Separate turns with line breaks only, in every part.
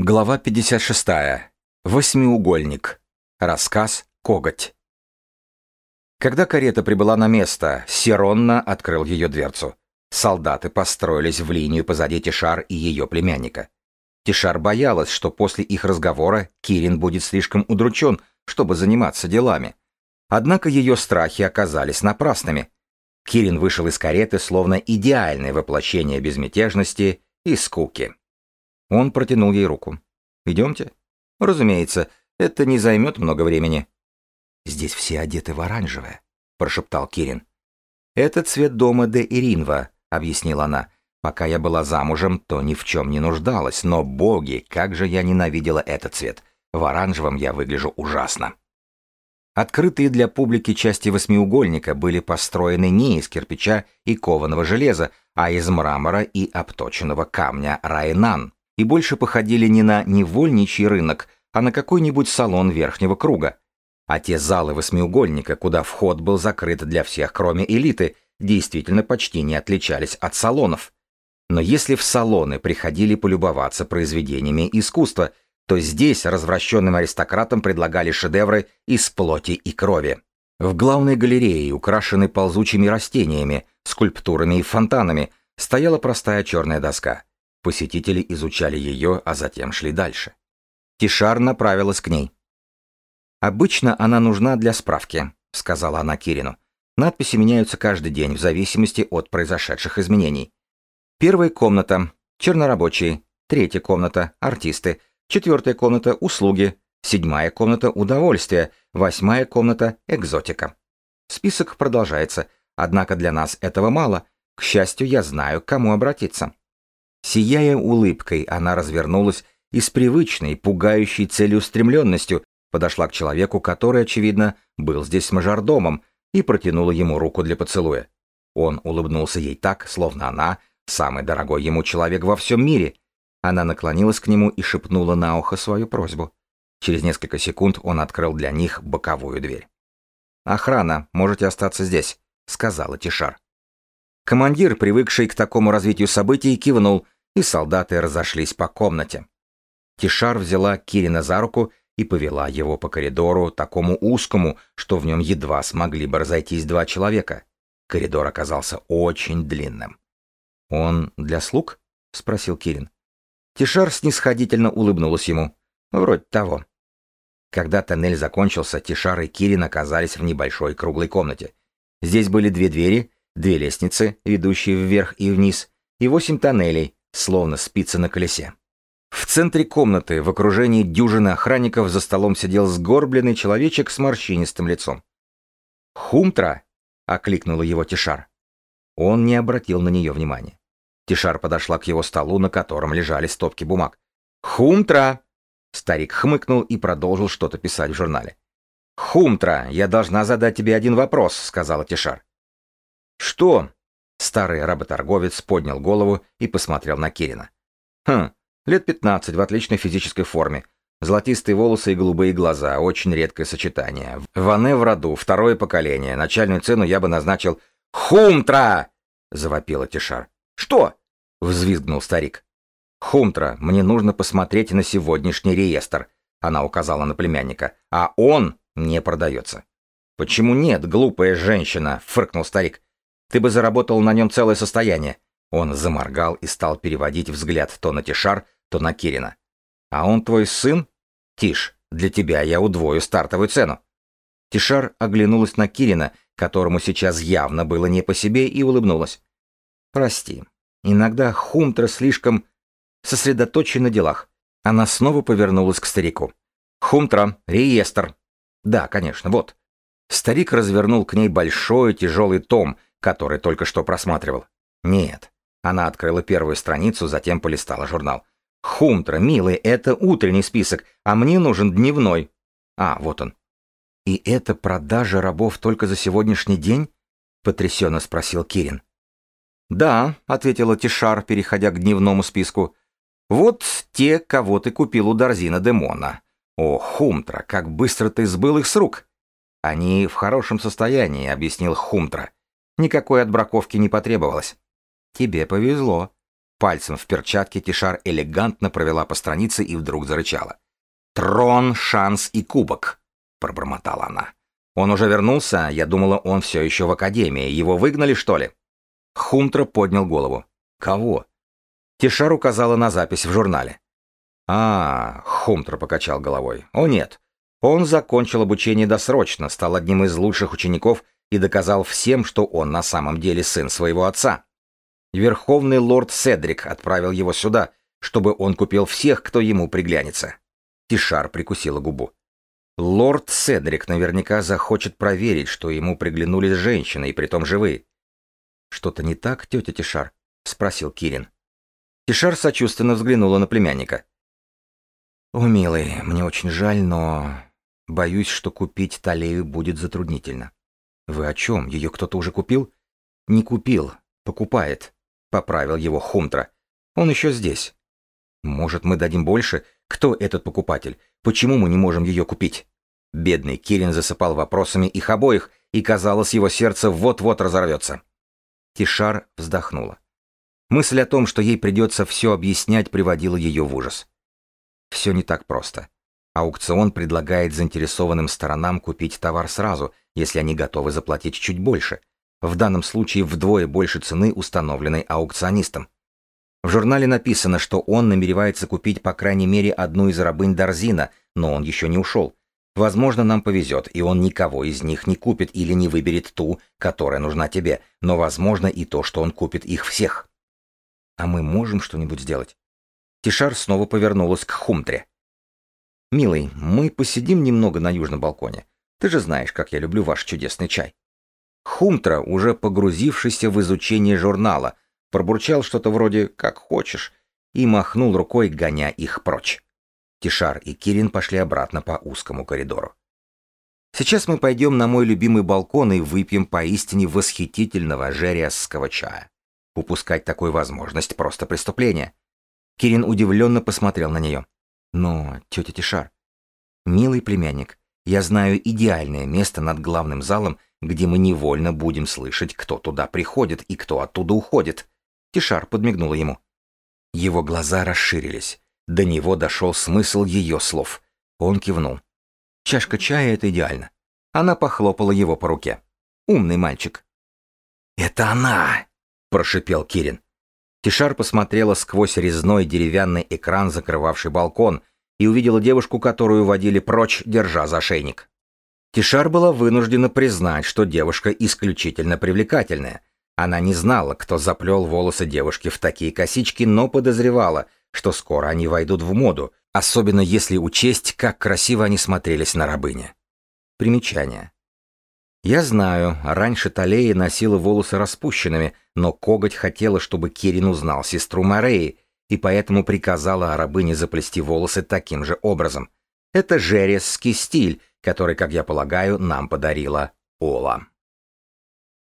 Глава 56. Восьмиугольник. Рассказ «Коготь». Когда карета прибыла на место, Сиронна открыл ее дверцу. Солдаты построились в линию позади Тишар и ее племянника. Тишар боялась, что после их разговора Кирин будет слишком удручен, чтобы заниматься делами. Однако ее страхи оказались напрасными. Кирин вышел из кареты словно идеальное воплощение безмятежности и скуки. Он протянул ей руку. «Идемте?» «Разумеется, это не займет много времени». «Здесь все одеты в оранжевое», — прошептал Кирин. «Это цвет дома де Иринва», — объяснила она. «Пока я была замужем, то ни в чем не нуждалась, но, боги, как же я ненавидела этот цвет. В оранжевом я выгляжу ужасно». Открытые для публики части восьмиугольника были построены не из кирпича и кованого железа, а из мрамора и обточенного камня райнан и больше походили не на невольничий рынок, а на какой-нибудь салон верхнего круга. А те залы восьмиугольника, куда вход был закрыт для всех, кроме элиты, действительно почти не отличались от салонов. Но если в салоны приходили полюбоваться произведениями искусства, то здесь развращенным аристократам предлагали шедевры из плоти и крови. В главной галерее, украшенной ползучими растениями, скульптурами и фонтанами, стояла простая черная доска. Посетители изучали ее, а затем шли дальше. Тишар направилась к ней. «Обычно она нужна для справки», — сказала она Кирину. «Надписи меняются каждый день в зависимости от произошедших изменений. Первая комната — чернорабочие, третья комната — артисты, четвертая комната — услуги, седьмая комната — удовольствие, восьмая комната — экзотика. Список продолжается, однако для нас этого мало. К счастью, я знаю, к кому обратиться. Сияя улыбкой, она развернулась и с привычной, пугающей целеустремленностью подошла к человеку, который, очевидно, был здесь мажордомом, и протянула ему руку для поцелуя. Он улыбнулся ей так, словно она самый дорогой ему человек во всем мире. Она наклонилась к нему и шепнула на ухо свою просьбу. Через несколько секунд он открыл для них боковую дверь. «Охрана, можете остаться здесь», — сказала Тишар. Командир, привыкший к такому развитию событий, кивнул, и солдаты разошлись по комнате. Тишар взяла Кирина за руку и повела его по коридору, такому узкому, что в нем едва смогли бы разойтись два человека. Коридор оказался очень длинным. «Он для слуг?» — спросил Кирин. Тишар снисходительно улыбнулась ему. «Вроде того». Когда тоннель закончился, Тишар и Кирин оказались в небольшой круглой комнате. Здесь были две двери, две лестницы, ведущие вверх и вниз, и восемь тоннелей, словно спицы на колесе. В центре комнаты, в окружении дюжины охранников, за столом сидел сгорбленный человечек с морщинистым лицом. «Хумтра!» — окликнула его Тишар. Он не обратил на нее внимания. Тишар подошла к его столу, на котором лежали стопки бумаг. «Хумтра!» Старик хмыкнул и продолжил что-то писать в журнале. «Хумтра, я должна задать тебе один вопрос», — сказала Тишар. «Что?» Старый работорговец поднял голову и посмотрел на Кирина. «Хм, лет пятнадцать, в отличной физической форме. Золотистые волосы и голубые глаза, очень редкое сочетание. Ване в роду, второе поколение. Начальную цену я бы назначил «Хумтра!» — завопила Тишар. «Что?» — взвизгнул старик. «Хумтра, мне нужно посмотреть на сегодняшний реестр», — она указала на племянника. «А он не продается». «Почему нет, глупая женщина?» — фыркнул старик. Ты бы заработал на нем целое состояние. Он заморгал и стал переводить взгляд то на Тишар, то на Кирина. А он твой сын? Тиш, для тебя я удвою стартовую цену. Тишар оглянулась на Кирина, которому сейчас явно было не по себе, и улыбнулась. Прости, иногда Хумтра слишком сосредоточен на делах. Она снова повернулась к старику. Хумтра, реестр. Да, конечно, вот. Старик развернул к ней большой тяжелый том, который только что просматривал. Нет. Она открыла первую страницу, затем полистала журнал. «Хумтра, милый, это утренний список, а мне нужен дневной». А, вот он. «И это продажа рабов только за сегодняшний день?» — потрясенно спросил Кирин. «Да», — ответила Тишар, переходя к дневному списку. «Вот те, кого ты купил у Дарзина Демона. О, Хумтра, как быстро ты сбыл их с рук!» «Они в хорошем состоянии», — объяснил Хумтра. Никакой отбраковки не потребовалось. Тебе повезло. Пальцем в перчатке Тишар элегантно провела по странице и вдруг зарычала. «Трон, шанс и кубок», — пробормотала она. «Он уже вернулся? Я думала, он все еще в академии. Его выгнали, что ли?» Хунтра поднял голову. «Кого?» Тишар указала на запись в журнале. «А, Хумтра покачал головой. О нет. Он закончил обучение досрочно, стал одним из лучших учеников и доказал всем, что он на самом деле сын своего отца. Верховный лорд Седрик отправил его сюда, чтобы он купил всех, кто ему приглянется. Тишар прикусила губу. Лорд Седрик наверняка захочет проверить, что ему приглянулись женщины, и притом живые. «Что-то не так, тетя Тишар?» — спросил Кирин. Тишар сочувственно взглянула на племянника. «О, милый, мне очень жаль, но... Боюсь, что купить Талею будет затруднительно». «Вы о чем? Ее кто-то уже купил?» «Не купил. Покупает», — поправил его Хунтра. «Он еще здесь». «Может, мы дадим больше? Кто этот покупатель? Почему мы не можем ее купить?» Бедный Кирин засыпал вопросами их обоих, и, казалось, его сердце вот-вот разорвется. Тишар вздохнула. Мысль о том, что ей придется все объяснять, приводила ее в ужас. Все не так просто. Аукцион предлагает заинтересованным сторонам купить товар сразу, если они готовы заплатить чуть больше. В данном случае вдвое больше цены, установленной аукционистом. В журнале написано, что он намеревается купить по крайней мере одну из рабынь Дарзина, но он еще не ушел. Возможно, нам повезет, и он никого из них не купит или не выберет ту, которая нужна тебе, но возможно и то, что он купит их всех. А мы можем что-нибудь сделать? Тишар снова повернулась к Хумтре. «Милый, мы посидим немного на южном балконе. Ты же знаешь, как я люблю ваш чудесный чай». Хумтра, уже погрузившийся в изучение журнала, пробурчал что-то вроде «как хочешь» и махнул рукой, гоня их прочь. Тишар и Кирин пошли обратно по узкому коридору. «Сейчас мы пойдем на мой любимый балкон и выпьем поистине восхитительного жериасского чая. Упускать такую возможность — просто преступление». Кирин удивленно посмотрел на нее. «Но, тетя Тишар, милый племянник, я знаю идеальное место над главным залом, где мы невольно будем слышать, кто туда приходит и кто оттуда уходит». Тишар подмигнула ему. Его глаза расширились. До него дошел смысл ее слов. Он кивнул. Чашка чая — это идеально. Она похлопала его по руке. Умный мальчик. «Это она!» — прошипел Кирин. Тишар посмотрела сквозь резной деревянный экран, закрывавший балкон, и увидела девушку, которую водили прочь, держа за шейник. Тишар была вынуждена признать, что девушка исключительно привлекательная. Она не знала, кто заплел волосы девушки в такие косички, но подозревала — что скоро они войдут в моду, особенно если учесть, как красиво они смотрелись на рабыне. Примечание. Я знаю, раньше Талея носила волосы распущенными, но коготь хотела, чтобы Кирин узнал сестру Мореи, и поэтому приказала рабыне заплести волосы таким же образом. Это жересский стиль, который, как я полагаю, нам подарила Ола.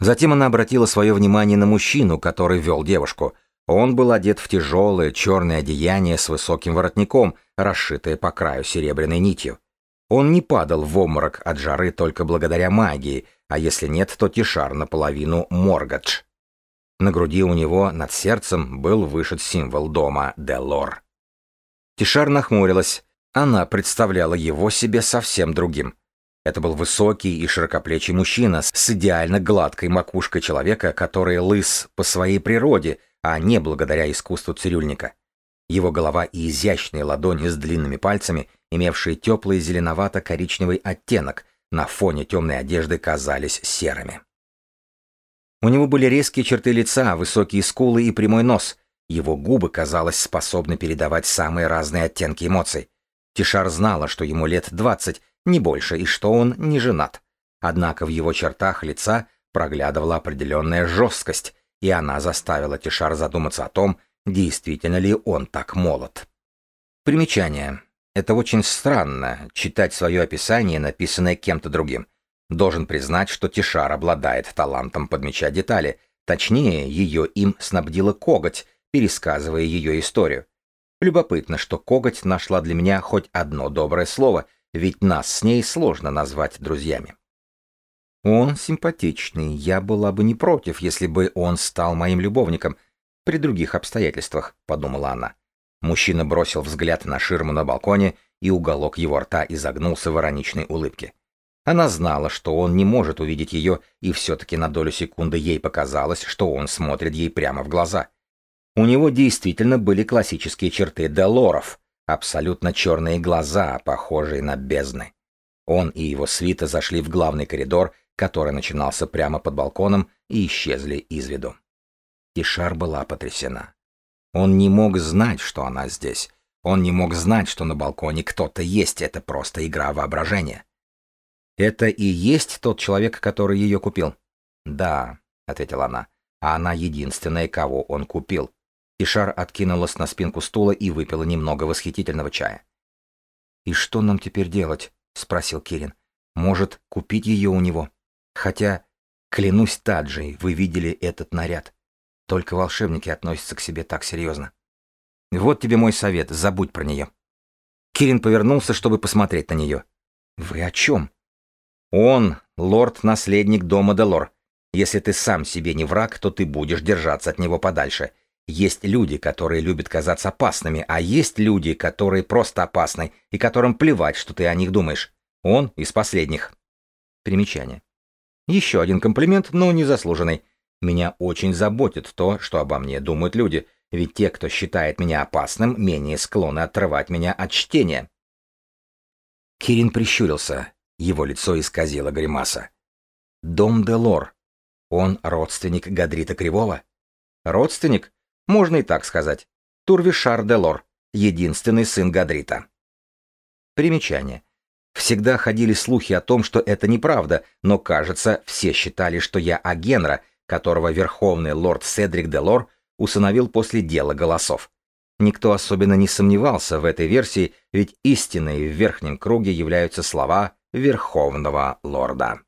Затем она обратила свое внимание на мужчину, который вел девушку — он был одет в тяжелое черное одеяние с высоким воротником, расшитое по краю серебряной нитью. Он не падал в обморок от жары только благодаря магии, а если нет, то Тишар наполовину Моргадж. На груди у него над сердцем был вышит символ дома Делор. Тишар нахмурилась. Она представляла его себе совсем другим. Это был высокий и широкоплечий мужчина с идеально гладкой макушкой человека, который лыс по своей природе, а не благодаря искусству цирюльника. Его голова и изящные ладони с длинными пальцами, имевшие теплый зеленовато-коричневый оттенок, на фоне темной одежды казались серыми. У него были резкие черты лица, высокие скулы и прямой нос. Его губы, казалось, способны передавать самые разные оттенки эмоций. Тишар знала, что ему лет двадцать, не больше, и что он не женат. Однако в его чертах лица проглядывала определенная жесткость, и она заставила Тишар задуматься о том, действительно ли он так молод. Примечание. Это очень странно, читать свое описание, написанное кем-то другим. Должен признать, что Тишар обладает талантом подмечать детали, точнее, ее им снабдила коготь, пересказывая ее историю. Любопытно, что коготь нашла для меня хоть одно доброе слово, ведь нас с ней сложно назвать друзьями. Он симпатичный, я была бы не против, если бы он стал моим любовником. при других обстоятельствах, подумала она. Мужчина бросил взгляд на ширму на балконе, и уголок его рта изогнулся в ироничной улыбке. Она знала, что он не может увидеть ее, и все-таки на долю секунды ей показалось, что он смотрит ей прямо в глаза. У него действительно были классические черты Делоров, абсолютно черные глаза, похожие на бездны. Он и его свита зашли в главный коридор, который начинался прямо под балконом, и исчезли из виду. Тишар была потрясена. Он не мог знать, что она здесь. Он не мог знать, что на балконе кто-то есть. Это просто игра воображения. «Это и есть тот человек, который ее купил?» «Да», — ответила она. «А она единственная, кого он купил». Тишар откинулась на спинку стула и выпила немного восхитительного чая. «И что нам теперь делать?» — спросил Кирин. «Может, купить ее у него? Хотя, клянусь Таджей, вы видели этот наряд. Только волшебники относятся к себе так серьезно. Вот тебе мой совет, забудь про нее». Кирин повернулся, чтобы посмотреть на нее. «Вы о чем?» Он — лорд-наследник дома Делор. Если ты сам себе не враг, то ты будешь держаться от него подальше. Есть люди, которые любят казаться опасными, а есть люди, которые просто опасны и которым плевать, что ты о них думаешь. Он из последних. Примечание. Еще один комплимент, но незаслуженный. Меня очень заботит то, что обо мне думают люди, ведь те, кто считает меня опасным, менее склонны отрывать меня от чтения. Кирин прищурился. Его лицо исказило гримаса. Дом де Лор. Он родственник Гадрита Кривого? Родственник? Можно и так сказать. Турвишар де Лор, единственный сын Гадрита. Примечание. Всегда ходили слухи о том, что это неправда, но, кажется, все считали, что я Агенра, которого верховный лорд Седрик де Лор усыновил после дела голосов. Никто особенно не сомневался в этой версии, ведь истиной в верхнем круге являются слова Верховного Лорда.